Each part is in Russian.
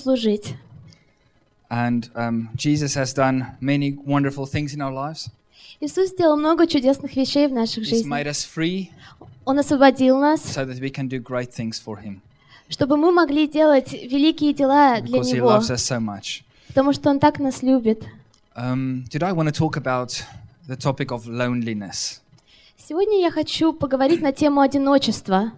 служить. And um, Jesus has done many wonderful things in our lives. Иисус сделал много чудесных вещей в наших He's жизнях. made us free Он освободил нас, so that we can do great things for Him чтобы мы могли делать великие дела для because He Него, loves us so much. потому что Он так нас любит. Um, today, I want to talk about the topic of loneliness. Сегодня я хочу поговорить на тему одиночества.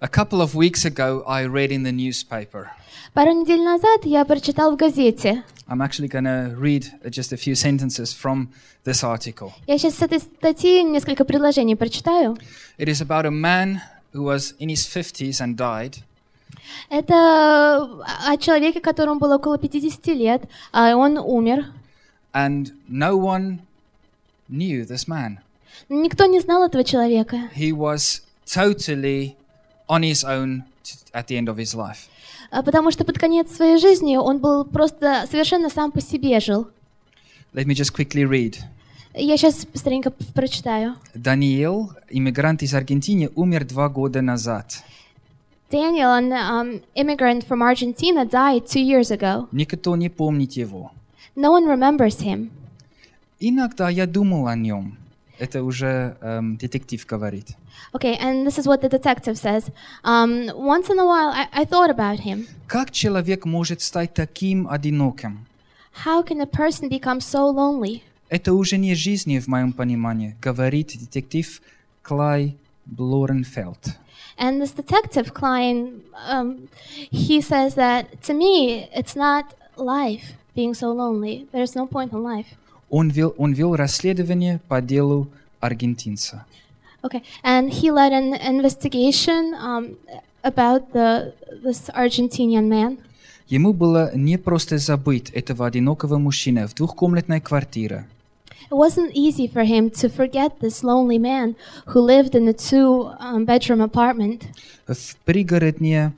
A couple of weeks ago, I read in the newspaper. Пару недель назад я прочитал в газете. I'm actually going to read uh, just a few sentences from this article. Я сейчас с этой статьи несколько предложений прочитаю. It is about a man who was in his 50s and died. Это о человеке, которому было около 50 лет, а он умер. And no one knew this man. Никто не знал этого человека, He was totally on his own at the end of his life. а потому что под конец своей жизни он был просто совершенно сам по себе жил. Let me just quickly read. Я сейчас быстренько прочитаю. Даниил, иммигрант из Аргентины, умер два года назад. Daniel, an um, immigrant from Argentina, died two years ago. Никто не помнит его. No one remembers him. Иногда я думал о нем. Это уже эм, детектив говорит. Okay, and this is what the detective says. Um, once in a while, I, I thought about him. Как человек может стать таким одиноким? How can a person become so lonely? Это уже не жизнь в моем понимании, говорит детектив Клай Блоренфелд. And this detective, Klein, um, he says that to me, it's not life being so lonely. There's no point in life. Он вел, он вел расследование по делу аргентинца. Okay, and he led an investigation um, about the this Argentinian man. Ему было не просто забыть этого одинокого мужчину в двухкомнатной квартире. It wasn't easy for him to forget this lonely man who lived in a two-bedroom apartment В пригородне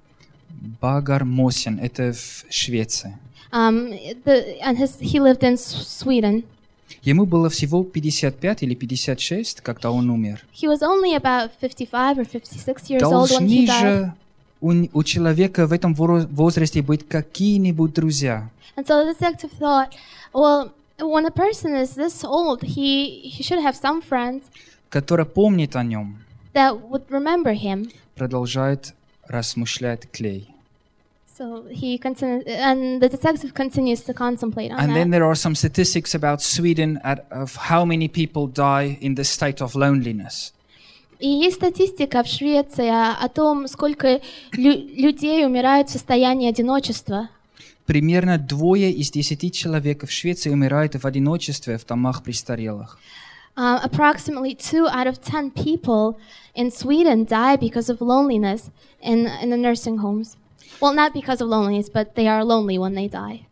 Багармосен, это в Швеции. um, the, and his, he lived in S- Sweden. Ему было всего 55 или 56, когда он умер. He was only about 55 or 56 years old when he Должны died. же у, у человека в этом возрасте быть какие-нибудь друзья. And so the detective thought, well, when a person is this old, he, he should have some friends который помнит о нем, that would remember him. продолжает размышлять Клей. So he continues, and the detective continues to contemplate on And that. then there are some statistics about Sweden at, of how many people die in the state of loneliness. И есть статистика в Швеции о, о том, сколько лю- людей умирают в состоянии одиночества. Примерно двое из десяти человек в Швеции умирают в одиночестве в домах престарелых. Um, approximately two out of ten people in Sweden die because of loneliness in, in the nursing homes. Well, not because of loneliness, but they are lonely when they die.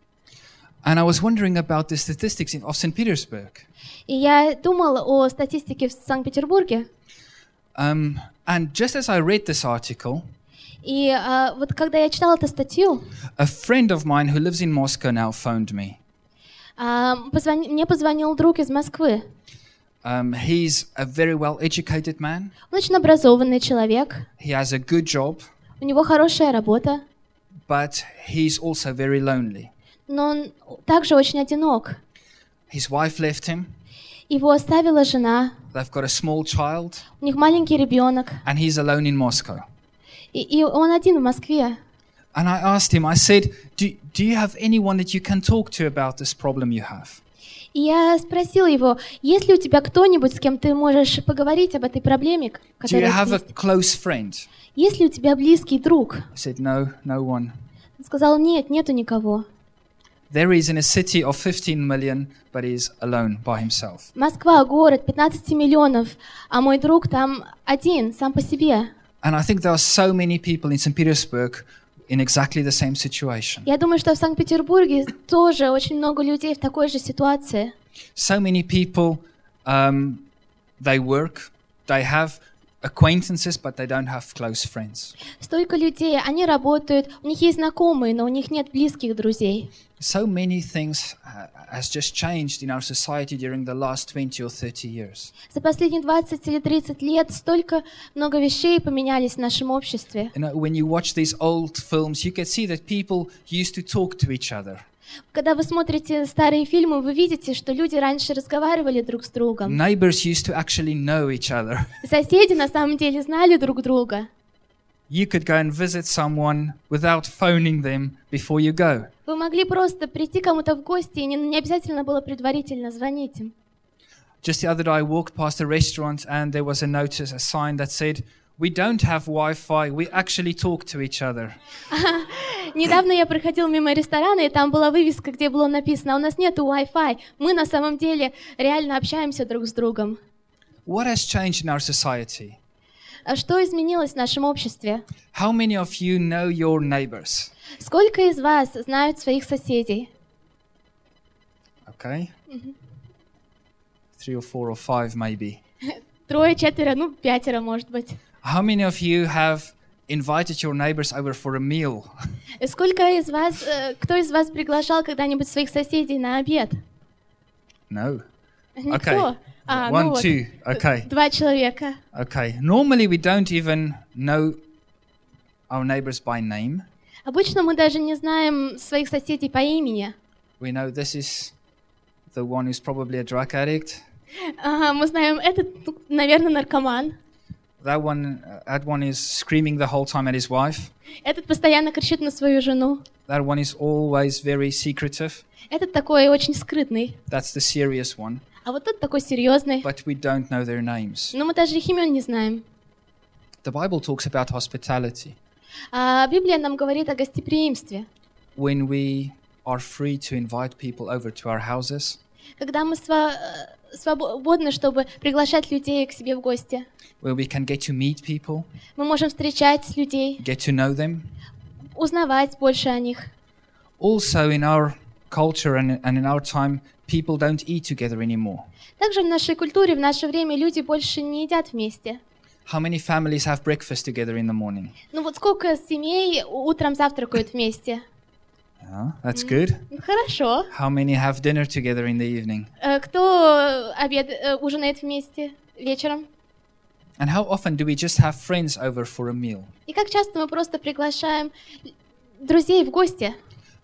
And I was wondering about the statistics in, of St. Petersburg. И я думал о статистике в Санкт-Петербурге. Um, and just as I read this article, И а, вот когда я читала эту статью, a friend of mine who lives in Moscow now phoned me. а, позвони- мне позвонил друг из Москвы. Um, he's a very well educated man. Он очень образованный человек, He has a good job, у него хорошая работа, but he's also very lonely. но он также очень одинок. His wife left him. Его оставила жена, They've got a small child, у них маленький ребенок, and he's alone in Moscow. и, и он один в Москве. And I asked him, I said, do, do you have anyone that you can talk to about this problem you have? И я спросила его, есть ли у тебя кто-нибудь, с кем ты можешь поговорить об этой проблеме, к- Do you которая have a есть? close friend? Есть ли у тебя близкий друг? I said, No, no one. Он сказал, нет, нету никого. There is in a city of 15 million, but he's alone by himself. Москва, город, 15 миллионов, а мой друг там один, сам по себе. And I think there are so many people in St. Petersburg in exactly the same situation. Я думаю, что в Санкт-Петербурге тоже очень много людей в такой же ситуации. So many people, um, they work, they have acquaintances, but they don't have close friends. Столько людей, они работают, у них есть знакомые, но у них нет близких друзей. So many things uh, has just changed in our society during the last 20 or 30 years. За последние 20 или 30 лет столько много вещей поменялись в нашем обществе. You know, when you watch these old films, you can see that people used to talk to each other. Когда вы смотрите старые фильмы, вы видите, что люди раньше разговаривали друг с другом. Neighbors used to actually know each other. Соседи на самом деле знали друг друга. You could go and visit someone without phoning them before you go. Вы могли просто прийти кому-то в гости, и не, не обязательно было предварительно звонить им. Just the other day, I walked past a restaurant and there was a notice, a sign that said, We don't have Wi Fi, we actually talk to each other. Недавно я проходил мимо ресторана, и там была вывеска, где было написано, у нас нету Wi-Fi, мы на самом деле реально общаемся друг с другом. What has changed in our society? А что изменилось в нашем обществе? How many of you know your neighbors? Сколько из вас знают своих соседей? Okay? Three or four or five, maybe. Трое, четверо, ну, пятеро, может быть. How many of you have invited your neighbors over for a meal? И Сколько из вас, э, кто из вас приглашал когда-нибудь своих соседей на обед? No. Никто. А, One, ну вот, two. Okay. два человека. Okay. Normally, we don't even know our neighbors by name. Обычно мы даже не знаем своих соседей по имени. We know this is the one who's probably a drug addict. Ага, мы знаем, этот, ну, наверное, наркоман. That one, uh, that one is screaming the whole time at his wife. Этот постоянно кричит на свою жену. That one is always very secretive. Этот такой очень скрытный. That's the serious one. А вот тот такой серьезный. But we don't know their names. Но мы даже их имен не знаем. The Bible talks about hospitality. А Библия нам говорит о гостеприимстве. When we are free to invite people over to our houses, Когда мы сва- э, свободны, чтобы приглашать людей к себе в гости. where we can get to meet people, Мы можем встречать людей, get to know them. узнавать больше о них. Also, in our culture and, and in our time, people don't eat together anymore. Также в нашей культуре в наше время люди больше не едят вместе. How many families have breakfast together in the morning? Ну вот сколько семей утром завтракают вместе? Yeah, that's good. Ну, Хорошо. How many have dinner together in the evening? Э, Кто обед, э, ужинает вместе вечером? And how often do we just have friends over for a meal? И как часто мы просто приглашаем друзей в гости?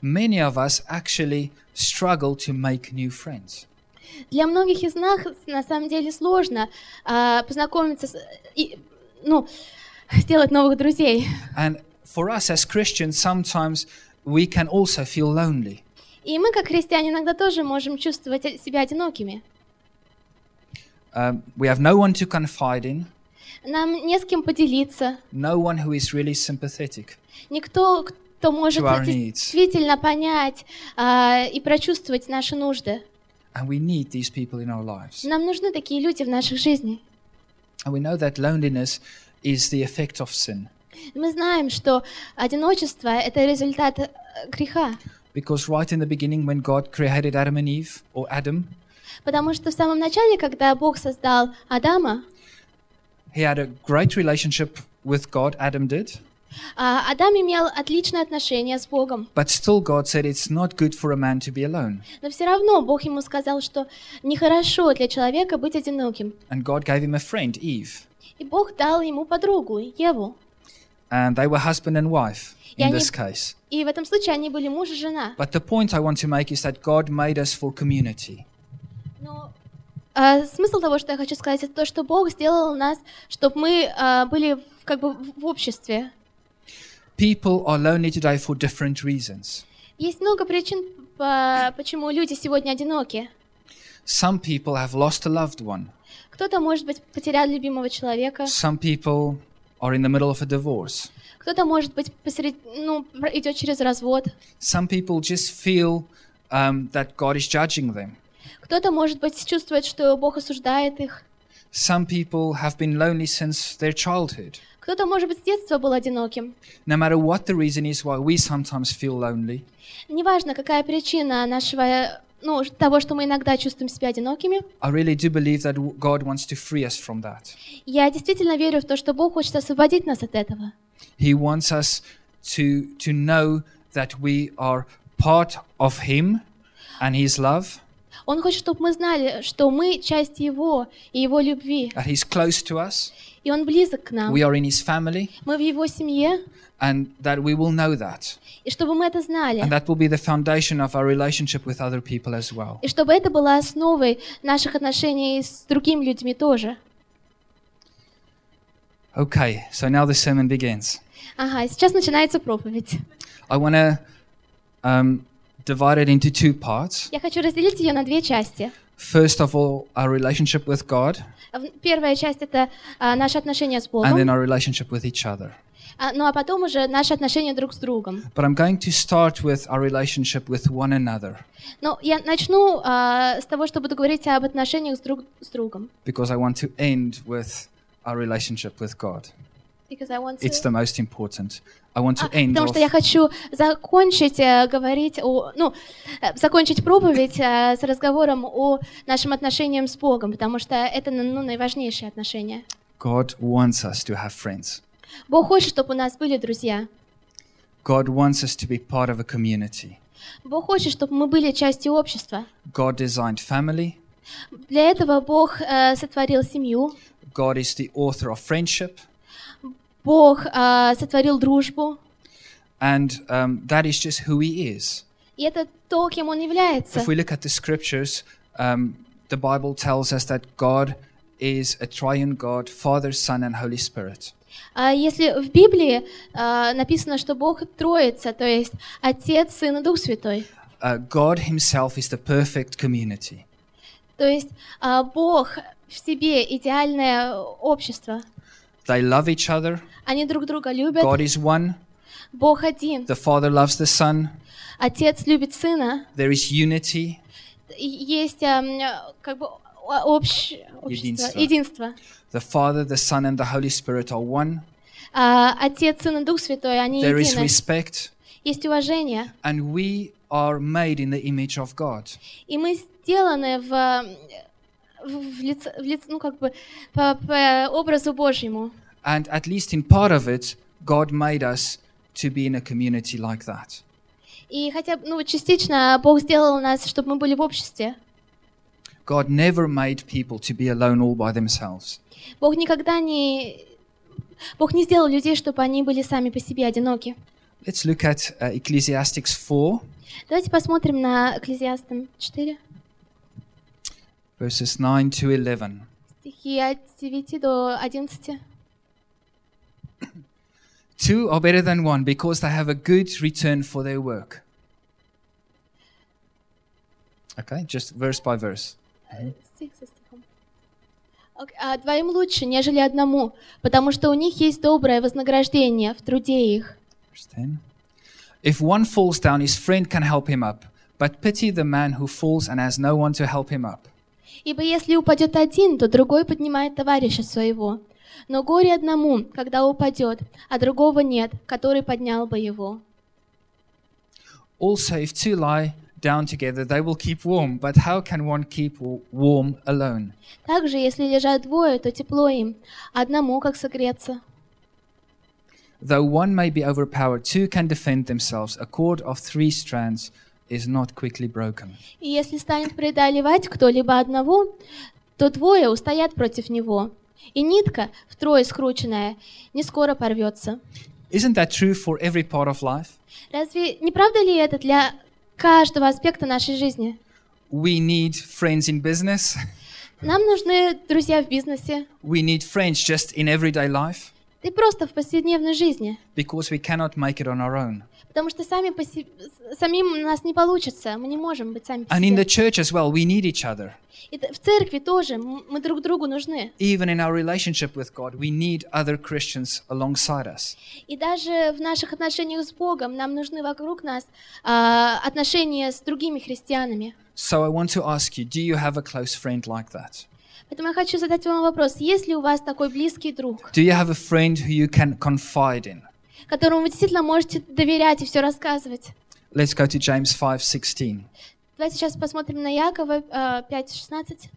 Many of us actually struggle to make new friends. Для многих из нас на самом деле сложно а, познакомиться, с, и, ну, сделать новых друзей. And for us as Christians, sometimes we can also feel lonely. И мы, как христиане, иногда тоже можем чувствовать себя одинокими. Um, we have no one to confide in, Нам не с кем поделиться, no one who is really sympathetic. никто, кто может To our действительно понять а, и прочувствовать наши нужды. And we need these people in our lives. Нам нужны такие люди в наших жизнях. And we know that loneliness is the effect of sin. Мы знаем, что одиночество — это результат э, греха, Because right in the beginning, when God created Adam and Eve, or Adam, потому что в самом начале, когда Бог создал Адама, he had a great relationship with God, Adam did. а, Адам имел отличные отношения с Богом. But still, God said it's not good for a man to be alone. Но все равно Бог ему сказал, что нехорошо для человека быть одиноким. And God gave him a friend, Eve. И Бог дал ему подругу, Еву. And they were husband and wife И in они- this case. И в этом случае они были муж и жена. But the point I want to make is that God made us for community. Но а, смысл того, что я хочу сказать, это то, что Бог сделал нас, чтобы мы а, были в- как бы в в обществе. People are lonely today for different reasons. Есть много причин, по- почему люди сегодня одиноки. Some people have lost a loved one. Кто-то, может быть, потерял любимого человека, Some people are in the middle of a divorce. кто-то, может быть, посред... ну, про- идет через развод, Some people just feel um, that God is judging them. кто-то, может быть, чувствует, что Бог осуждает их, Some people have been lonely since their childhood. кто-то, может быть, с детства был одиноким. No matter what the reason is why we sometimes feel lonely, Неважно, какая причина нашего, ну, того, что мы иногда чувствуем себя одинокими. I really do believe that w- God wants to free us from that. Я действительно верю в то, что Бог хочет освободить нас от этого. He wants us to, to know that we are part of Him and His love, Он хочет, чтобы мы знали, что мы часть Его и Его любви, that He's close to us, и Он близок к нам. we are in His family, Мы в Его семье, and that we will know that. и чтобы мы это знали. And that will be the foundation of our relationship with other people as well. И чтобы это было основой наших отношений с другими людьми тоже. Okay, so now the sermon begins. Ага, сейчас начинается проповедь. I want to um, divide it into two parts. Я хочу разделить ее на две части. First of all, our relationship with God, В- Первая часть это а, наши отношения с and Богом, then our relationship with each other. а, ну а потом уже наши отношения друг с другом. But I'm going to start with our relationship with one another Но я начну а, с того, что буду говорить об отношениях с друг с другом. because I want to end with our relationship with God. Because I want to- It's the most important. I want to А, end потому off, что я хочу закончить э, говорить о, ну, э, закончить проповедь э, с разговором о нашим отношениям с Богом, потому что это ну, наиважнейшие отношения. God wants us to have friends. Бог хочет, чтобы у нас были друзья. God wants us to be part of a community. Бог хочет, чтобы мы были частью общества. God designed family. Для этого Бог сотворил семью, God is the author of friendship. Бог э, сотворил дружбу, And um, that is just who He is. и это то, кем Он является. If we look at the scriptures, um, the Bible tells us that God is a triune God, Father, Son, and Holy Spirit. А если в Библии э, написано, что Бог Троица, то есть Отец, Сын и Дух Святой, Uh, God Himself is the perfect community. то есть э, Бог в себе идеальное общество. They love each other. Они друг друга любят. God is one. Бог один. The Father loves the Son. Отец любит Сына. There is unity. И Есть эм, как бы о- общ- общество, Единство. единство. The Father, the Son, and the Holy Spirit are one. А, Отец, Сын и Дух Святой, они There is едины. respect. Есть уважение. And we are made in the image of God. И мы сделаны в, в, лице, в лице- ну как бы по, по образу Божьему. And at least in part of it, God made us to be in a community like that. И хотя ну, частично Бог сделал нас, чтобы мы были в обществе. God never made people to be alone all by themselves. Бог никогда не... Бог не сделал людей, чтобы они были сами по себе одиноки. Let's look at uh, Ecclesiastics 4, Давайте посмотрим на Экклезиастам 4, verses 9 to 11. стихи от 9 до 11. Two are better than one because they have a good return for their work. Okay, just verse by verse. Стих за стихом. Ок, а двоим лучше, нежели одному, потому что у них есть доброе вознаграждение в труде их. Verse 10. If one falls down, his friend can help him up, but pity the man who falls and has no one to help him up. Ибо если упадет один, то другой поднимает товарища своего. Но горе одному, когда упадет, а другого нет, который поднял бы его. Also, if two lie down together, they will keep warm, but how can one keep wa- warm alone? Также, если лежат двое, то тепло им, одному как согреться. Though one may be overpowered, two can defend themselves. A cord of three strands is not quickly broken. И если станет преодолевать кто-либо одного, то двое устоят против него. И нитка, втрое скрученная, не скоро порвется. Isn't that true for every part of life? Разве не правда ли это для каждого аспекта нашей жизни? We need friends in business. Нам нужны друзья в бизнесе, We need friends just in everyday life и просто в повседневной жизни. because we cannot make it on our own. Потому что сами по се- с- самим у нас не получится, мы не можем быть сами по And in the себе. church as well, we need each other. И в церкви тоже мы друг другу нужны. Even in our relationship with God, we need other Christians alongside us. И даже в наших отношениях с Богом нам нужны вокруг нас а, отношения с другими христианами. So I want to ask you do you have a close friend like that? Поэтому я хочу задать вам вопрос. Есть ли у вас такой близкий друг, Do you have a friend who you can confide in? которому вы действительно можете доверять и все рассказывать? Let's go to James 5:16. Давайте сейчас посмотрим на Якова э, 5.16.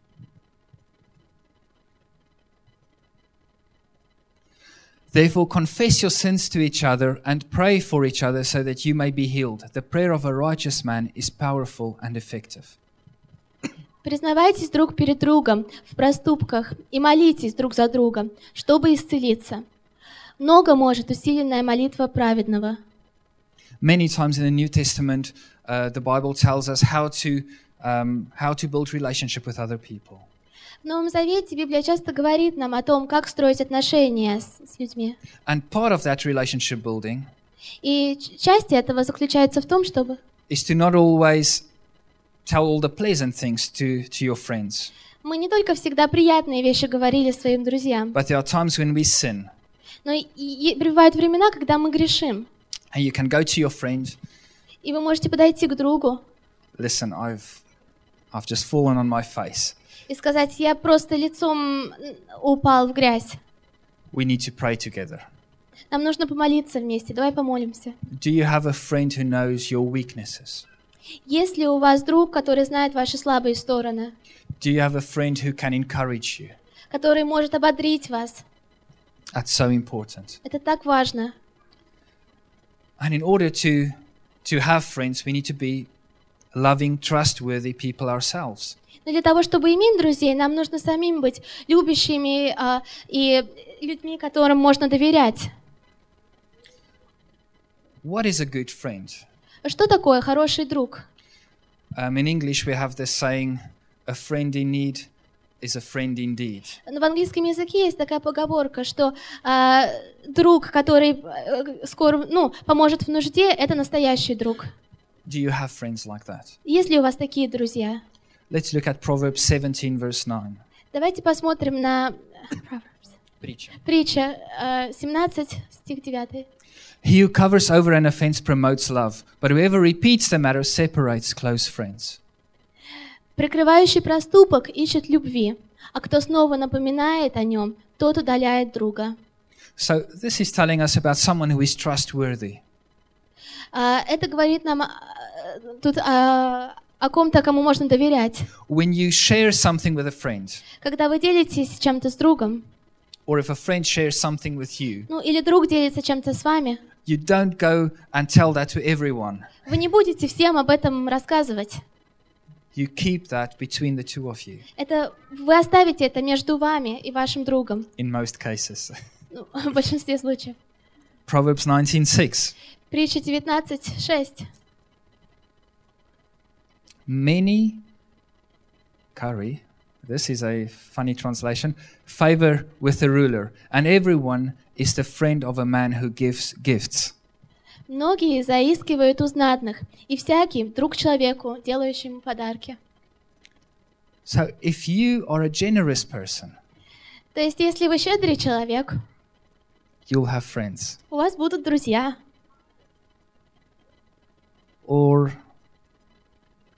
Therefore, confess your sins to each other and pray for each other so that you may be healed. The prayer of a righteous man is powerful and effective. Признавайтесь друг перед другом в проступках и молитесь друг за друга, чтобы исцелиться. Много может усиленная молитва праведного. Many times in the New Testament, uh, the Bible tells us how to um, how to build relationship with other people. В Новом Завете Библия часто говорит нам о том, как строить отношения с, с людьми. And part of that relationship building И часть этого заключается в том, чтобы is to not always tell all the pleasant things to, to your friends, мы не только всегда приятные вещи говорили своим друзьям, but there are times when we sin. но и, и бывают времена, когда мы грешим. And you can go to your friend, И вы можете подойти к другу listen, I've I've just fallen on my face. и сказать, я просто лицом м, упал в грязь. We need to pray together. Нам нужно помолиться вместе. Давай помолимся. Do you have a friend who knows your weaknesses? Есть ли у вас друг, который знает ваши слабые стороны, Do you have a friend who can encourage you? который может ободрить вас? That's so important. Это так важно. And in order to to have friends, we need to be loving, trustworthy people ourselves. Но для того, чтобы иметь друзей, нам нужно самим быть любящими а, и людьми, которым можно доверять. What is a good friend? Что такое хороший друг? Um, in English, we have this saying, "A friend in need is a friend indeed." В английском языке есть такая поговорка, что а, друг, который э, скоро, ну, поможет в нужде, это настоящий друг. Do you have friends like that? Есть ли у вас такие друзья? Let's look at Proverbs 17, verse 9. Давайте посмотрим на Притча. притча э, 17, стих 9. He who covers over an offense promotes love, but whoever repeats the matter separates close friends. Прикрывающий проступок ищет любви, а кто снова напоминает о нем, тот удаляет друга. So this is telling us about someone who is trustworthy. А, Это говорит нам а, тут а, о ком-то, кому можно доверять. When you share something with a friend, Когда вы делитесь чем-то с другом, or if a friend shares something with you, ну или друг делится чем-то с вами, you don't go and tell that to everyone. вы не будете всем об этом рассказывать. You keep that between the two of you Это вы оставите это между вами и вашим другом in most cases. ну, в большинстве случаев. Proverbs 19:6. Притча 19.6. Many curry, this is a funny translation, favor with the ruler, and everyone is the friend of a man who gives gifts. Многие заискивают у знатных, и всякий друг человеку, делающему подарки. So if you are a generous person, То есть, если вы щедрый человек, you'll have friends. у вас будут друзья. Or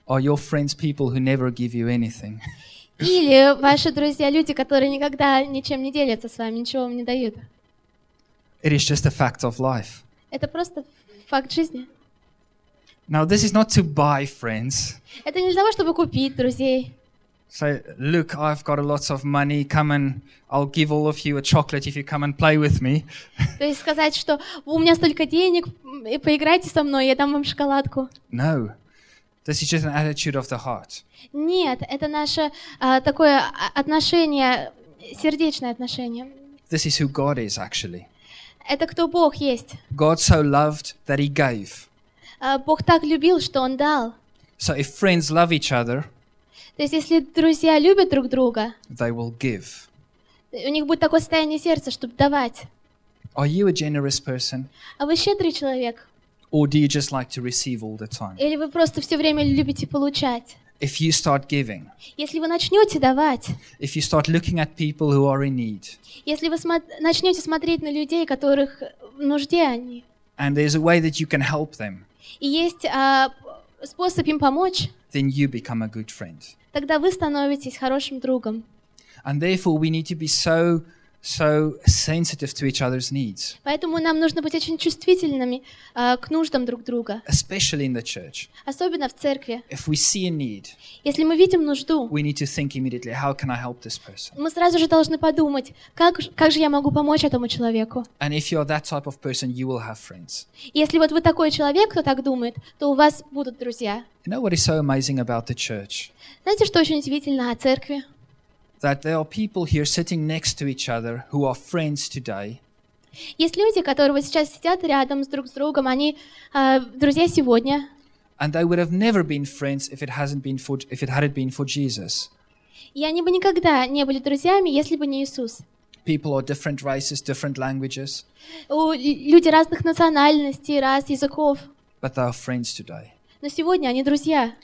are your friends people who never give you anything? Или ваши друзья люди, которые никогда ничем не делятся с вами, ничего вам не дают. It is just a fact of life. Это просто факт жизни. Now, this is not to buy friends. Это не для того, чтобы купить друзей. Say, look, I've got a lot of money. Come and I'll give all of you a chocolate if you come and play with me. То есть сказать, что у меня столько денег, поиграйте со мной, я дам вам шоколадку. No. This is just an attitude of the heart. Нет, это наше а, такое а, отношение, сердечное отношение. This is who God is, actually. Это кто Бог есть. God so loved that he gave. А, Бог так любил, что Он дал. So if friends love each other, То есть если друзья любят друг друга, they will give. у них будет такое состояние сердца, чтобы давать. Are you a generous person? А вы щедрый человек? Or do you just like to receive all the time? Или вы просто все время любите получать? If you start giving, Если вы начнете давать, if you start looking at people who are in need, если вы смо- начнете смотреть на людей, которых в нужде они, and there's a way that you can help them, и есть а, способ им помочь, then you become a good friend. тогда вы становитесь хорошим другом. And therefore, we need to be so so sensitive to each other's needs, Поэтому нам нужно быть очень чувствительными а, к нуждам друг друга, especially in the church. особенно в церкви. If we see a need, Если мы видим нужду, we need to think immediately how can I help this person? мы сразу же должны подумать, как, как же я могу помочь этому человеку. And if you're that type of person, you will have friends. Если вот вы такой человек, кто так думает, то у вас будут друзья. You know what is so amazing about the church? Знаете, что очень удивительно о церкви? That there are people here sitting next to each other who are friends today, Есть люди, которые вот сейчас сидят рядом с друг с другом, они а, друзья сегодня, and they would have never been friends if it hasn't been for if it hadn't been for Jesus. и они бы никогда не были друзьями, если бы не Иисус. People are different races, different languages, У- л- люди разных национальностей, рас, языков, but they are friends today. но сегодня они друзья.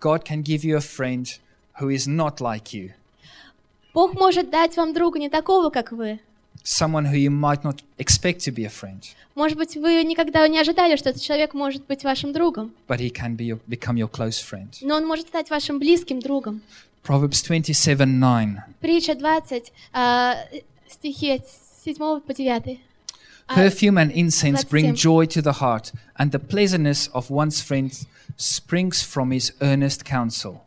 God can give you a friend who is not like you, Бог может дать вам друга не такого, как вы. someone who you might not expect to be a friend, Может быть, вы никогда не ожидали, что этот человек может быть вашим другом, but he can be your, become your close friend. но он может стать вашим близким другом. Proverbs 27:9. Притча 20, а, стихи от 7 по 9. А, Perfume and incense bring 27. joy to the heart, and the pleasantness of one's friend springs from his earnest counsel.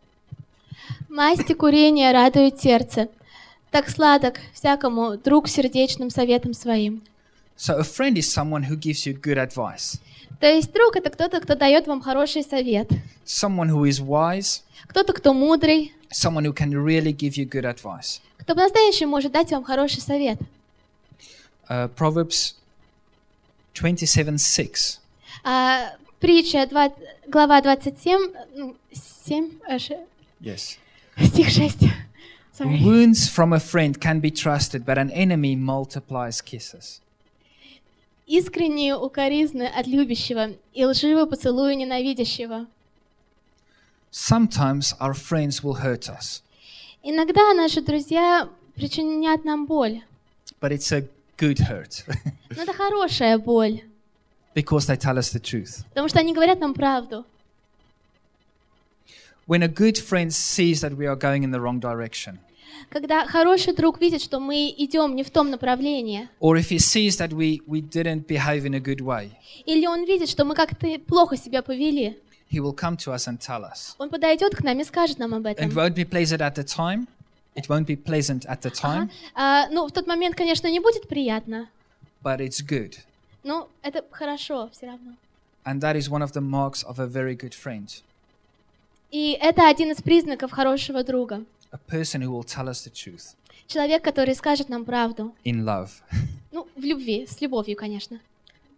Масть и курение радуют сердце. Так сладок всякому друг сердечным советом своим. So a friend is someone who gives you good advice, То есть друг это кто-то, кто дает вам хороший совет. someone who is wise, Кто-то, кто мудрый, someone who can really give you good advice. кто по-настоящему может дать вам хороший совет. Uh, Proverbs 27:6. А, притча, два- глава 27, ну, 7, а, ше- Yes. стих 6. Sorry. Wounds from a friend can be trusted, but an enemy multiplies kisses. Искренние укоризны от любящего и лживый поцелуй ненавидящего. Sometimes our friends will hurt us, Иногда наши друзья причинят нам боль. but it's a good hurt Но это хорошая боль, because they tell us the truth. потому что они говорят нам правду. When a good friend sees that we are going in the wrong direction, Когда хороший друг видит, что мы идем не в том направлении, or if he sees that we, we didn't behave in a good way, или он видит, что мы как-то плохо себя повели, he will come to us and tell us. он подойдет к нам и скажет нам об этом. It won't be pleasant at the time. It won't be pleasant at the Ага. time, А, ну, в тот момент, конечно, не будет приятно, but it's good. но это хорошо все равно. And that is one of the marks of a very good friend. И это один из признаков хорошего друга. A person who will tell us the truth Человек, который скажет нам правду. in love. Ну, в любви, с любовью, конечно.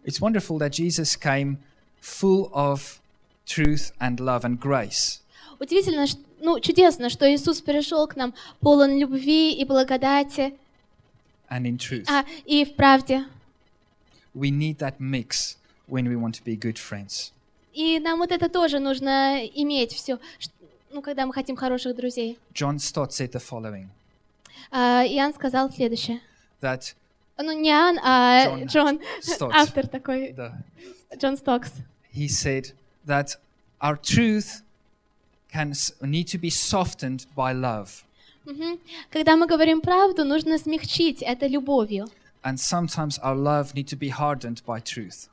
It's wonderful that Jesus came full of truth and love and grace. Удивительно, ш- ну, чудесно, что Иисус пришел к нам полон любви и благодати, And in truth. а, и в правде. We need that mix when we want to be good friends. И нам вот это тоже нужно иметь все, ну, когда мы хотим хороших друзей. John Stott said the following А, Иоанн сказал следующее. that Ну, не Иоанн, а Джон Стотт. автор такой, the, Джон Стокс. he said that our truth can need to be softened by love. Мгм. Когда мы говорим правду, нужно смягчить это любовью. And sometimes our love need to be hardened by truth.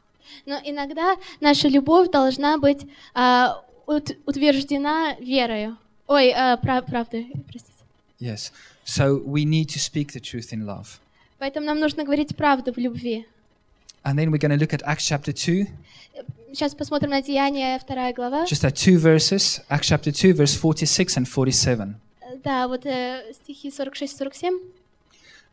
Но иногда наша любовь должна быть ут- утверждена верою. Ой, а, прав- правдой, простите. Yes. So we need to speak the truth in love. Поэтому нам нужно говорить правду в любви. And then we're going to look at Acts chapter 2, Сейчас посмотрим на Деяния, вторая глава. just at two verses. Acts chapter 2, verse 46 and 47. Э, Да, вот э, стихи 46-47.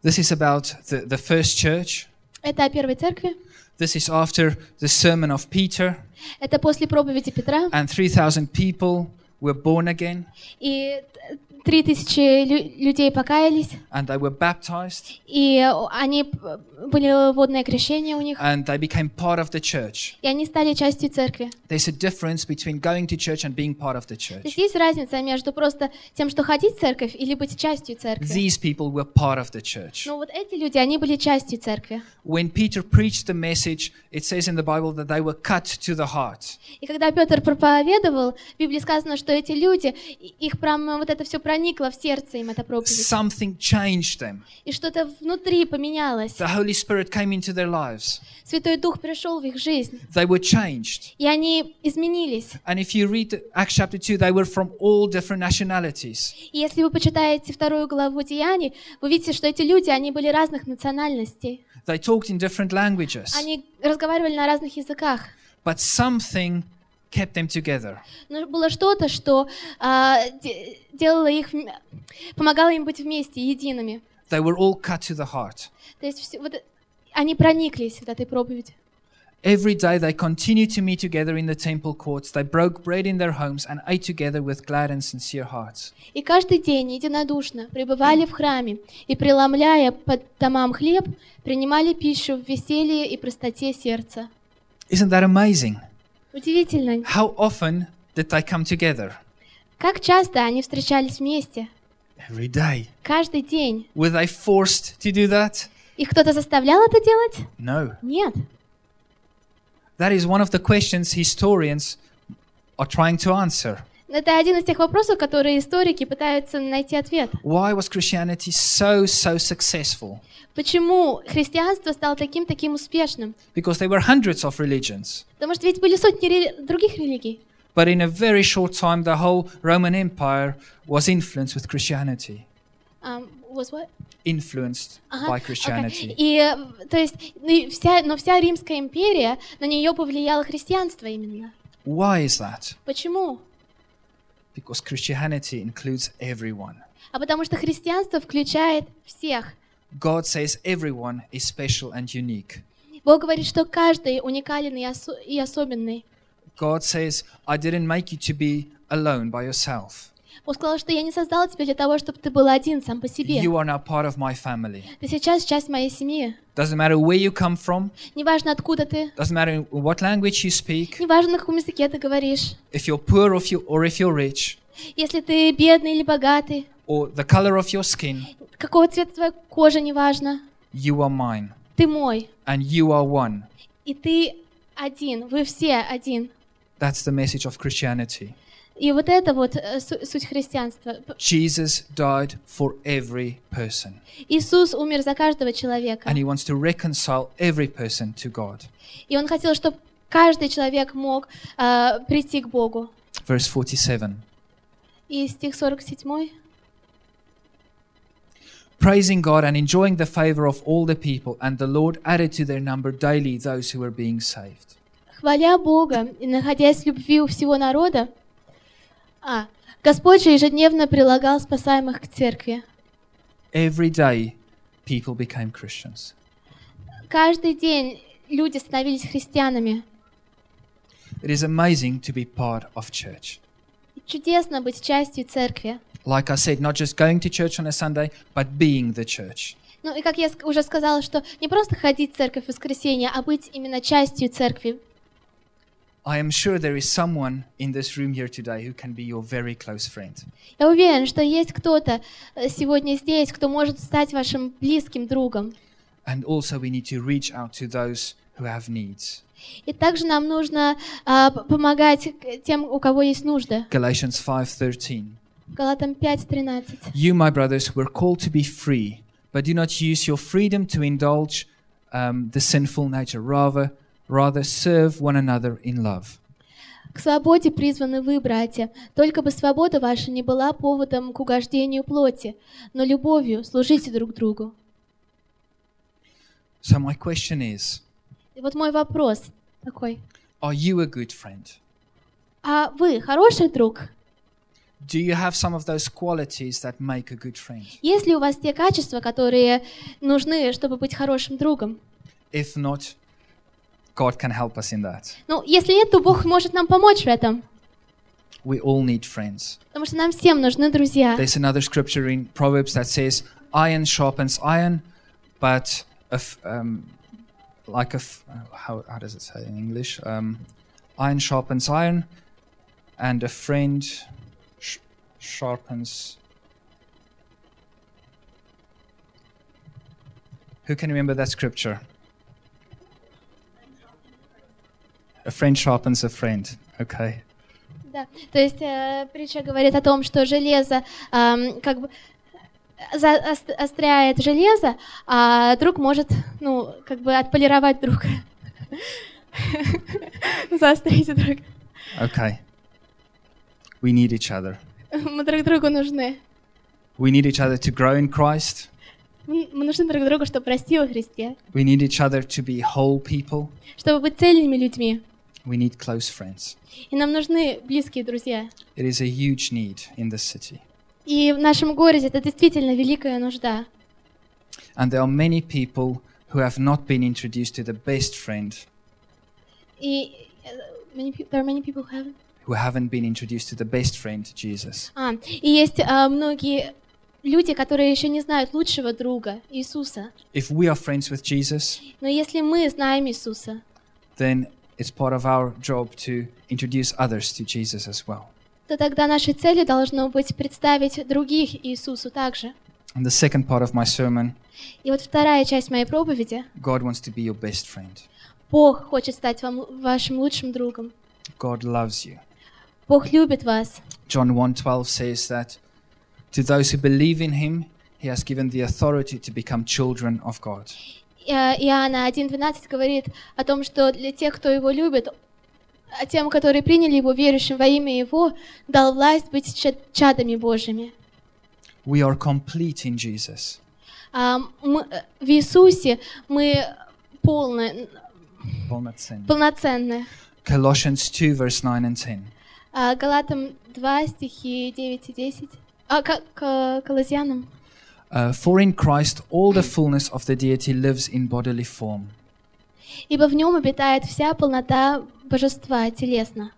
This is about the, the first church. Это о первой церкви. This is after the sermon of Peter, Это после проповеди Петра. and 3,000 people were born again, И э, три тысячи лю- людей покаялись. and they were baptized, И э, они были водное крещение у них. and they became part of the church. И они стали частью церкви. There's a difference between going to church and being part of the church. есть разница между просто тем, что ходить в церковь, или быть частью церкви. These people were part of the church. Но вот эти люди, они были частью церкви. When Peter preached the message, it says in the Bible that they were cut to the heart. И когда Петр проповедовал, в Библии сказано, что эти люди, их прям вот это все проникла в сердце им эта проповедь. Something changed them. И что-то внутри поменялось. The Holy Spirit came into their lives. Святой Дух пришел в их жизнь. They were changed. И они изменились. And if you read Acts chapter 2, they were from all different nationalities. И если вы почитаете вторую главу Деяний, вы видите, что эти люди, они были разных национальностей. They talked in different languages. Они разговаривали на разных языках. But something kept them together. Но было что-то, что а, де- делало их, помогало им быть вместе, едиными. They were all cut to the heart. То есть все- вот, они прониклись в этой проповеди. Every day they continued to meet together in the temple courts. They broke bread in their homes and ate together with glad and sincere hearts. И каждый день единодушно пребывали в храме и, преломляя по домам хлеб, принимали пищу в веселье и простоте сердца. Isn't that amazing? Удивительно, How often did they come together? как часто они встречались вместе. Every day. Каждый день. Were they forced to do that? Их кто-то заставлял это делать? No. Нет. That is one of the questions historians are trying to answer. Это один из тех вопросов, которые историки пытаются найти ответ. Why was Christianity so, so successful? Почему христианство стало таким-таким успешным? Because there were hundreds of religions. Потому что ведь были сотни других религий. But in a very short time, the whole Roman Empire was influenced with Christianity. Um, was what? Influenced Ага, by. Christianity. И, э, то есть, ну вся, но вся Римская империя, на нее повлияло христианство именно. Why is that? Почему? Because Christianity includes everyone. А потому что христианство включает всех. God says everyone is special and unique. Бог говорит, что каждый уникален и, осо- и особенный. God says, I didn't make you to be alone by yourself. Бог сказал, что я не создал тебя для того, чтобы ты был один сам по себе. You are now part of my family. Ты сейчас часть моей семьи. Doesn't matter where you come from, Неважно, откуда ты, doesn't matter what language you speak, неважно, на каком языке ты говоришь. if you're poor or if, you, or if you're rich, Если ты бедный или богатый, or the color of your skin, какого цвета твоя кожа, неважно. you are mine. Ты мой. And you are one. И ты один. Вы все один. That's the message of Christianity. И вот это вот э, су- суть христианства. Jesus died for every person. Иисус умер за каждого человека. And he wants to reconcile every person to God. И Он хотел, чтобы каждый человек мог э, прийти к Богу. Verse 47. И стих 47. Praising God and enjoying the favor of all the people, and the Lord added to their number daily those who were being saved. Хваля Бога и находясь в любви у всего народа, а, Господь же ежедневно прилагал спасаемых к церкви. Every day, people became Christians. Каждый день люди становились христианами. It is amazing to be part of church. Чудесно быть частью церкви. Like I said, not just going to church on a Sunday, but being the church. Ну и как я уже сказала, что не просто ходить в церковь в воскресенье, а быть именно частью церкви. I am sure there is someone in this room here today who can be your very close friend. Я уверен, что есть кто-то э, сегодня здесь, кто может стать вашим близким другом. And also, we need to reach out to those who have needs. И также нам нужно а, п- помогать к- тем, у кого есть нужда. Galatians 5:13. Галатам 5.13. You, my brothers, were called to be free, but do not use your freedom to indulge um, the sinful nature. Rather, rather serve one another in love. К свободе призваны вы, братья, только бы свобода ваша не была поводом к угождению плоти, но любовью служите друг другу. So my question is, И вот мой вопрос такой. are you a good friend? А вы хороший друг? Do you have some of those qualities that make a good friend? Есть ли у вас те качества, которые нужны, чтобы быть хорошим другом? If not, God can help us in that. Ну, если нет, то Бог может нам помочь в этом. We all need friends. Потому что нам всем нужны друзья. There's another scripture in Proverbs that says, "Iron sharpens iron, but a f- um, like a f- uh, how how does it say in English? Um, iron sharpens iron, and a friend sh- sharpens." Who can remember that scripture? A friend sharpens a friend. Okay. Да, то есть э, притча говорит о том, что железо ам, как бы за, ос- остряет железо, а друг может, ну, как бы отполировать друга. Заострить друга. Okay. We need each other. Мы друг другу нужны. We need each other to grow in Christ. Мы нужны друг другу, чтобы расти во Христе, We need each other to be whole people. чтобы быть цельными людьми. We need close friends. И нам нужны близкие друзья. It is a huge need in this city. И в нашем городе это действительно великая нужда. And there are many people who have not been introduced to the best friend, И э, many peo- there are many people who haven't. who haven't been introduced to the best friend, Jesus. А, и есть а, многие люди, которые еще не знают лучшего друга Иисуса. If we are friends with Jesus, Но если мы знаем Иисуса, then it's part of our job to introduce others to Jesus as well. то тогда нашей целью должно быть представить других Иисусу также. And the second part of my sermon И вот вторая часть моей проповеди. God wants to be your best friend. Бог хочет стать вам, вашим лучшим другом. God loves you. Бог любит вас. John 1:12 says that to those who believe in him, he has given the authority to become children of God. А, Иоанна 1.12 говорит о том, что для тех, кто его любит, а тем, которые приняли его верующим во имя его, дал власть быть ча- чадами Божьими. We are complete in Jesus. А мы, э, в Иисусе мы полны, Полноценный. полноценны. Colossians 2 verse 9 and 10. А Галатам 2, стихи 9 и 10. А, к, к Колоссянам. Uh, For in Christ all the fullness of the deity lives in bodily form. «Ибо в нем обитает вся полнота божества телесно».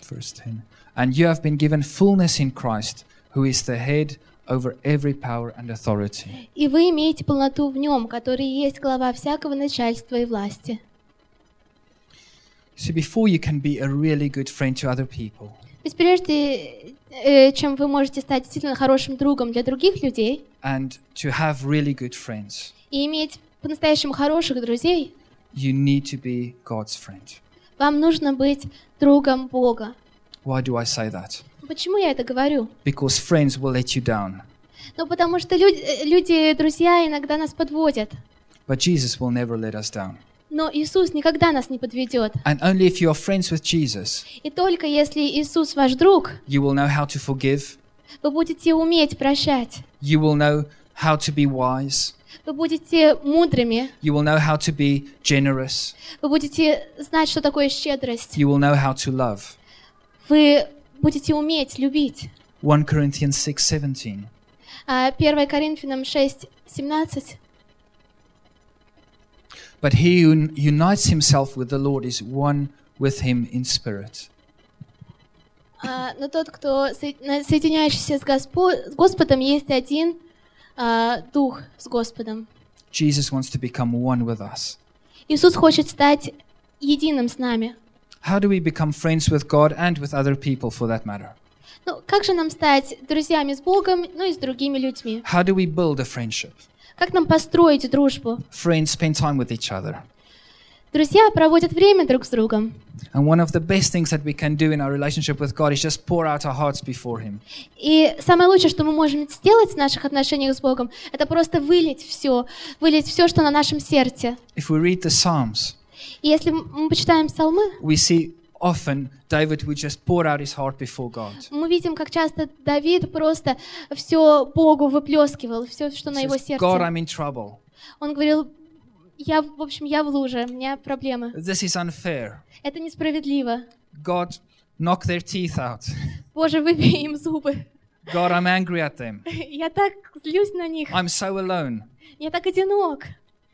Verse 10. And you have been given fullness in Christ, who is the head over every power and authority. «И вы имеете полноту в нем, который есть глава всякого начальства и власти». So before you can be a really good friend to other people, Есть прежде, э, чем вы можете стать действительно хорошим другом для других людей and to have really good friends, и иметь по-настоящему хороших друзей, you need to be God's friend. вам нужно быть другом Бога. Why do I say that? Почему я это говорю? Because friends will let you down, Ну, потому что люди, э, люди, друзья иногда нас подводят. but Jesus will never let us down. Но Иисус никогда нас не подведет. And only if you are friends with Jesus, И только если Иисус ваш друг, you will know how to forgive, вы будете уметь прощать. you will know how to be wise, Вы будете мудрыми. you will know how to be generous, Вы будете знать, что такое щедрость. you will know how to love. Вы будете уметь любить. 1 Corinthians 6:17. А 1 Коринфянам 6, 17. But he who un- unites himself with the Lord is one with him in spirit. А, но тот, кто со- на- соединяющийся с, Госпо- с Господом, есть один а, дух с Господом. Jesus wants to become one with us. Иисус хочет стать единым с нами. How do we become friends with God and with other people for that matter? Ну, как же нам стать друзьями с Богом, ну и с другими людьми? How do we build a friendship? Как нам построить дружбу? Friends spend time with each other. Друзья проводят время друг с другом. And one of the best things that we can do in our relationship with God is just pour out our hearts before Him. И самое лучшее, что мы можем сделать в наших отношениях с Богом, это просто вылить все, вылить все, что на нашем сердце. If we read the Psalms, И если мы почитаем псалмы, we see often David would just pour out his heart before God. мы видим, как часто Давид просто все Богу выплескивал, все, что на его Says, God, сердце. I'm in trouble. Он говорил, я, в общем, я в луже, у меня проблемы. This is unfair. Это несправедливо. God, knock their teeth out. Боже, выбей им зубы. God, I'm angry at them. Я так злюсь на них. I'm so alone, Я так одинок.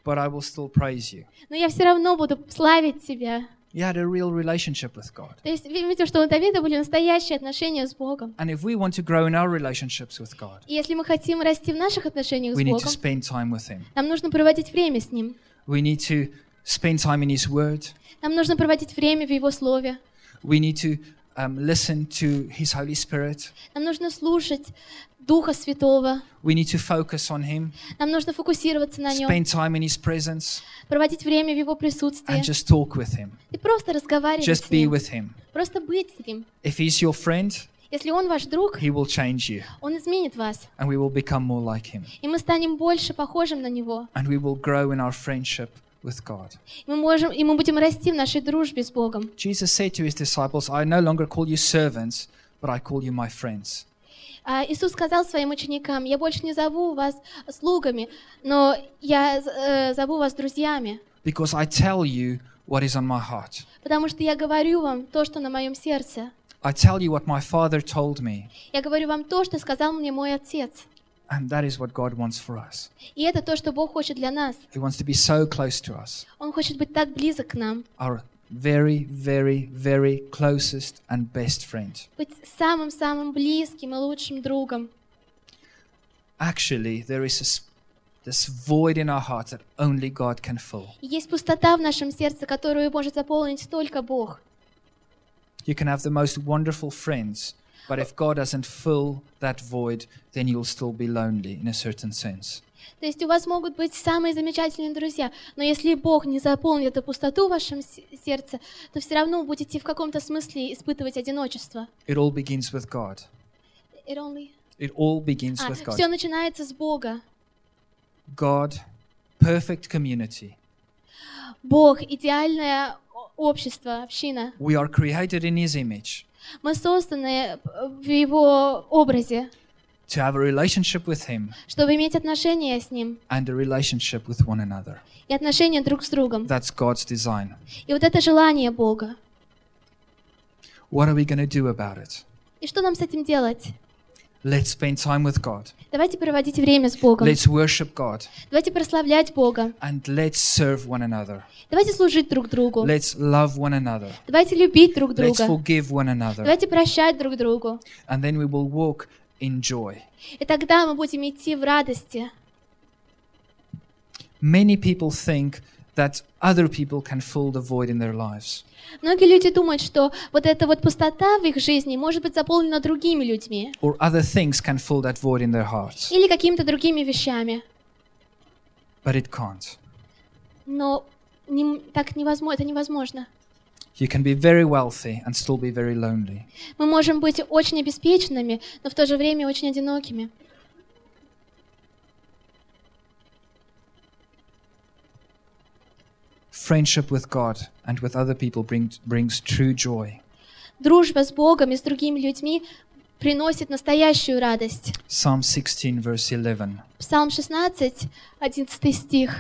but I will still praise you. Но я все равно буду славить Тебя. He had a real relationship with God. То есть ви- видите, что у Давида были настоящие отношения с Богом. And if we want to grow in our relationships with God, И если мы хотим расти в наших отношениях с we need to Богом, spend time with Him. нам нужно проводить время с Ним. We need to spend time in His Word. Нам нужно проводить время в Его Слове. We need to um, listen to His Holy Spirit. Нам нужно слушать Духа Святого. We need to focus on Him, Нам нужно фокусироваться на нем, spend time in His presence, проводить время в Его присутствии and just talk with Him. и просто разговаривать Just с be Ним. with Him. Просто быть с Ним. If He's your friend, Если Он ваш друг, He will change you, Он изменит вас, and we will become more like Him. и мы станем больше похожим на Него. And we will grow in our friendship With God. Мы, можем, и мы будем расти в нашей дружбе с Богом. Jesus said to His disciples, I no longer call you servants, but I call you my friends. А Иисус сказал своим ученикам, я больше не зову вас слугами, но я э, зову вас друзьями, Because I tell you what is on my heart. потому что я говорю вам то, что на моем сердце. I tell you what my Father told me, Я говорю вам то, что сказал мне мой Отец. and that is what God wants for us. И это то, что Бог хочет для нас. He wants to be so close to us, Он хочет быть так близок к нам, our very, very, very closest and best friend. быть самым-самым близким и лучшим другом. Actually, there is this, this void in our hearts that only God can fill. И есть пустота в нашем сердце, которую может заполнить только Бог. You can have the most wonderful friends, but if God doesn't fill that void, then you'll still be lonely in a certain sense. То есть у вас могут быть самые замечательные друзья, но если Бог не заполнит эту пустоту в вашем с- сердце, то все равно будете в каком-то смысле испытывать одиночество. It all begins with God. It only... It all begins А, with God. все начинается с Бога. God, perfect community. Бог, идеальное о- общество, община. We are created in His image Мы созданы э, в Его образе, to have a relationship with Him чтобы иметь отношения с Ним and a relationship with one another. и отношения друг с другом. That's God's design. И вот это желание Бога. What are we going to do about it? И что нам с этим делать? Let's spend time with God. Давайте проводить время с Богом. Let's worship God Давайте прославлять Бога. and let's serve one another. Давайте служить друг другу. Let's love one another. Давайте любить друг Let's друга. forgive one another. Давайте прощать друг другу. And then we will walk in joy. И тогда мы будем идти в радости. Many people think that other people can fill the void in their lives. Многие люди думают, что вот эта вот пустота в их жизни может быть заполнена другими людьми or other things can fill that void in their hearts, или какими-то другими вещами. but it can't. Но не- так невозможно, это невозможно. You can be very wealthy and still be very lonely. Мы можем быть очень обеспеченными, но в то же время очень одинокими. Friendship with God and with other people brings, brings true joy. Дружба с Богом и с другими людьми приносит настоящую радость. Psalm 16, verse 11. Псалм 16, 11 стих.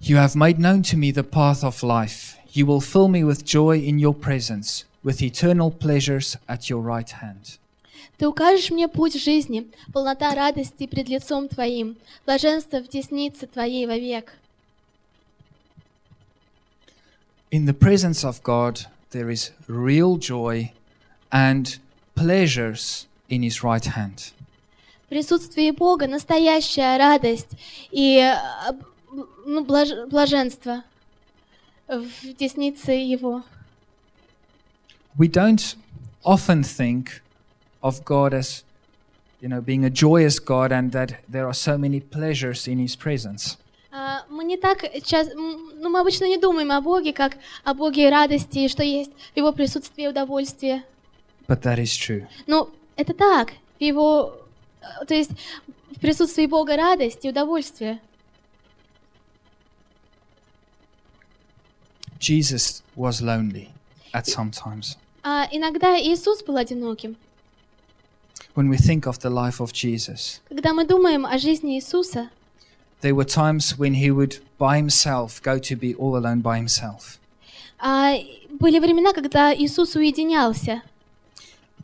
You have made known to me the path of life. You will fill me with joy in your presence, with eternal pleasures at your right hand. Ты укажешь мне путь жизни, полнота радости пред лицом Твоим, блаженство в деснице Твоей вовек. In the presence of God, there is real joy and pleasures in his right hand. В присутствии Бога настоящая радость и э, ну, блаж- блаженство в деснице Его. We don't often think of God as, you know, being a joyous God and that there are so many pleasures in his presence. А, Мы не так часто, ну, мы обычно не думаем о Боге, как о Боге радости, что есть в Его присутствии удовольствие. But that is true. Ну, это так, в Его, э, то есть в присутствии Бога радость и удовольствие. Jesus was lonely at some times. А иногда Иисус был одиноким. When we think of the life of Jesus, Когда мы думаем о жизни Иисуса, there were times when he would by himself go to be all alone by himself. а, были времена, когда Иисус уединялся.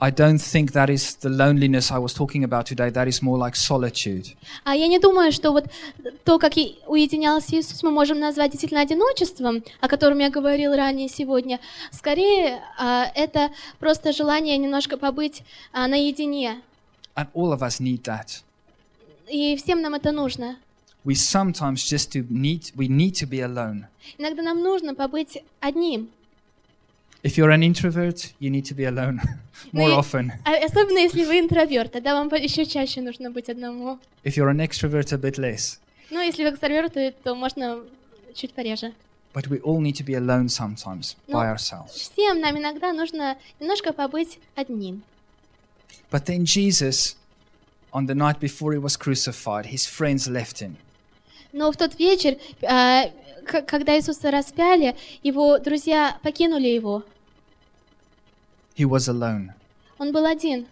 I don't think that is the loneliness I was talking about today. That is more like solitude. А я не думаю, что вот то, как уединялся Иисус, мы можем назвать действительно одиночеством, о котором я говорил ранее сегодня. Скорее, а, это просто желание немножко побыть а, наедине. And all of us need that. И всем нам это нужно. We sometimes just to need we need to be alone. Иногда нам нужно побыть одним. If you're an introvert, you need to be alone more Ну и- often. А особенно если вы интроверт, тогда вам еще чаще нужно быть одному. If you're an extrovert, a bit less. Ну, если вы экстраверты, то можно чуть пореже. But we all need to be alone sometimes Ну, by ourselves. Всем нам иногда нужно немножко побыть одним. But then Jesus, on the night before he was crucified, his friends left him. Но в тот вечер, а, когда Иисуса распяли, его друзья покинули его. He was alone. Он был один.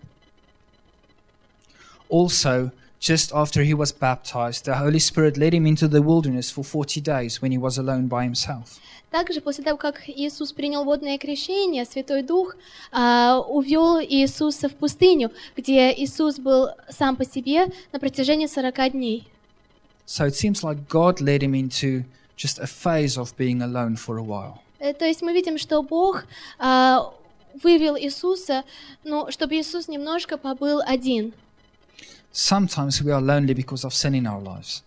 Also, just after he was baptized, the Holy Spirit led him into the wilderness for 40 days when he was alone by himself. Также после того, как Иисус принял водное крещение, Святой Дух а, увел Иисуса в пустыню, где Иисус был сам по себе на протяжении 40 дней. So it seems like God led him into just a phase of being alone for a while. Э, То есть мы видим, что Бог а, вывел Иисуса, ну, чтобы Иисус немножко побыл один. Sometimes we are lonely because of sin in our lives.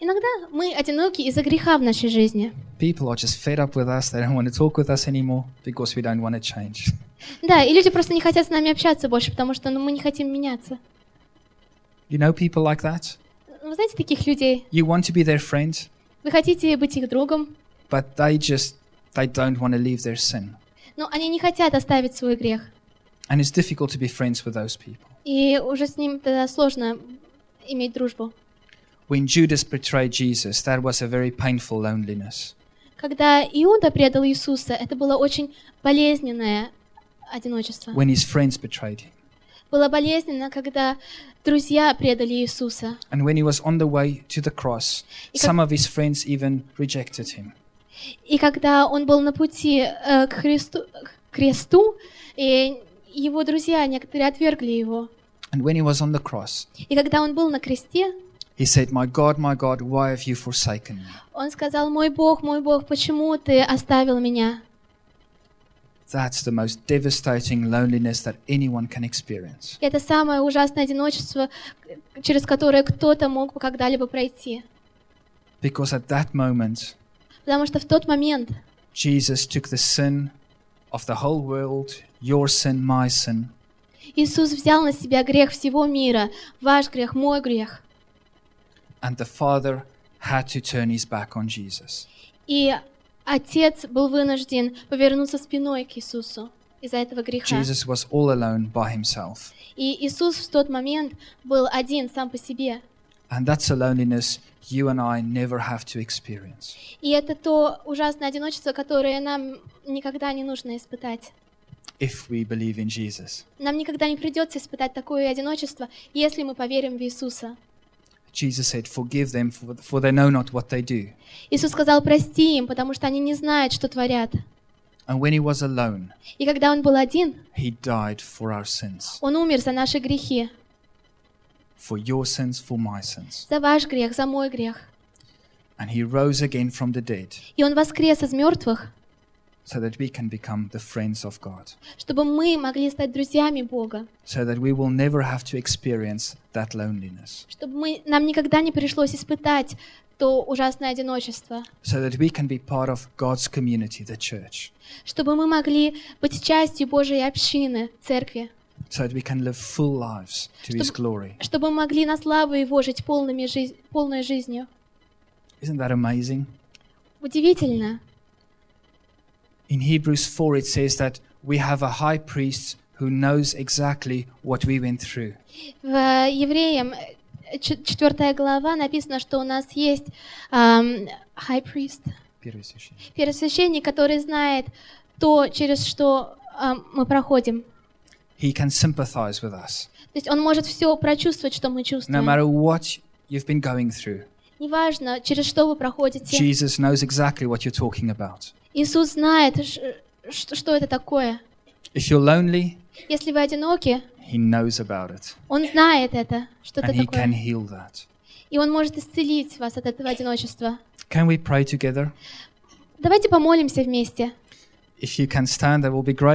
Иногда мы одиноки из-за греха в нашей жизни. People are just fed up with us, they don't want to talk with us anymore because we don't want to change. Да, и люди просто не хотят с нами общаться больше, потому что ну, мы не хотим меняться. You know people like that? Вы знаете таких людей? You want to be their friend, Вы хотите быть их другом, but they just they don't want to leave their sin. но они не хотят оставить свой грех. And it's difficult to be friends with those people. И уже с ним тогда сложно иметь дружбу. When Judas betrayed Jesus, that was a very painful loneliness. Когда Иуда предал Иисуса, это было очень болезненное одиночество. When his friends betrayed him. Было болезненно, когда друзья предали Иисуса. And when he was on the way to the cross, some of his friends even rejected him. И когда он был на пути э, к, Христу, к кресту, и его друзья некоторые отвергли его. And when he was on the cross, И когда он был на кресте, he said, My God, my God, why have you forsaken me? он сказал, «Мой Бог, мой Бог, почему ты оставил меня?» That's the most devastating loneliness that anyone can experience. Это самое ужасное одиночество, через которое кто-то мог бы когда-либо пройти. Because at that moment, Потому что в тот момент Jesus took the sin of the whole world, your sin, my sin, Иисус взял на себя грех всего мира, ваш грех, мой грех. and the Father had to turn his back on Jesus. И Отец был вынужден повернуться спиной к Иисусу из-за этого греха. Jesus was all alone by himself. И Иисус в тот момент был один сам по себе. And that's a loneliness you and I never have to experience. И это то ужасное одиночество, которое нам никогда не нужно испытать. if we believe in Jesus. Нам никогда не придется испытать такое одиночество, если мы поверим в Иисуса. Jesus said, Forgive them, for, they know not what they do. Иисус сказал, прости им, потому что они не знают, что творят. And when he was alone, И когда он был один, he died for our sins. он умер за наши грехи, For your sins, for my sins. за ваш грех, за мой грех. And he rose again from the dead И он воскрес из мертвых, so that we can become the friends of God. чтобы мы могли стать друзьями Бога, So that we will never have to experience that loneliness. чтобы мы, нам никогда не пришлось испытать то ужасное одиночество, So that we can be part of God's community, the church. чтобы мы могли быть частью Божьей общины, церкви, So that we can live full lives to his Чтобы- glory. чтобы мы могли на славу Его жить полными жиз- полной жизнью. Isn't that amazing? Удивительно. In Hebrews 4, it says that we have a high priest who knows exactly what we went through. В э, Евреям э, ч- четвертая глава написано, что у нас есть ам, high priest, первосвященник, который знает то, через что ам, мы проходим. He can sympathize with us. То есть он может все прочувствовать, что мы No чувствуем. matter what you've been going through, Неважно, через что вы проходите. Jesus knows exactly what you're talking about. Иисус знает, что это такое. If you're lonely, Если вы одиноки, He knows about it. Он знает это, что это And He can такое. heal that. И Он может исцелить вас от этого одиночества. Can we pray together? Давайте помолимся вместе. If you can stand, that will be great.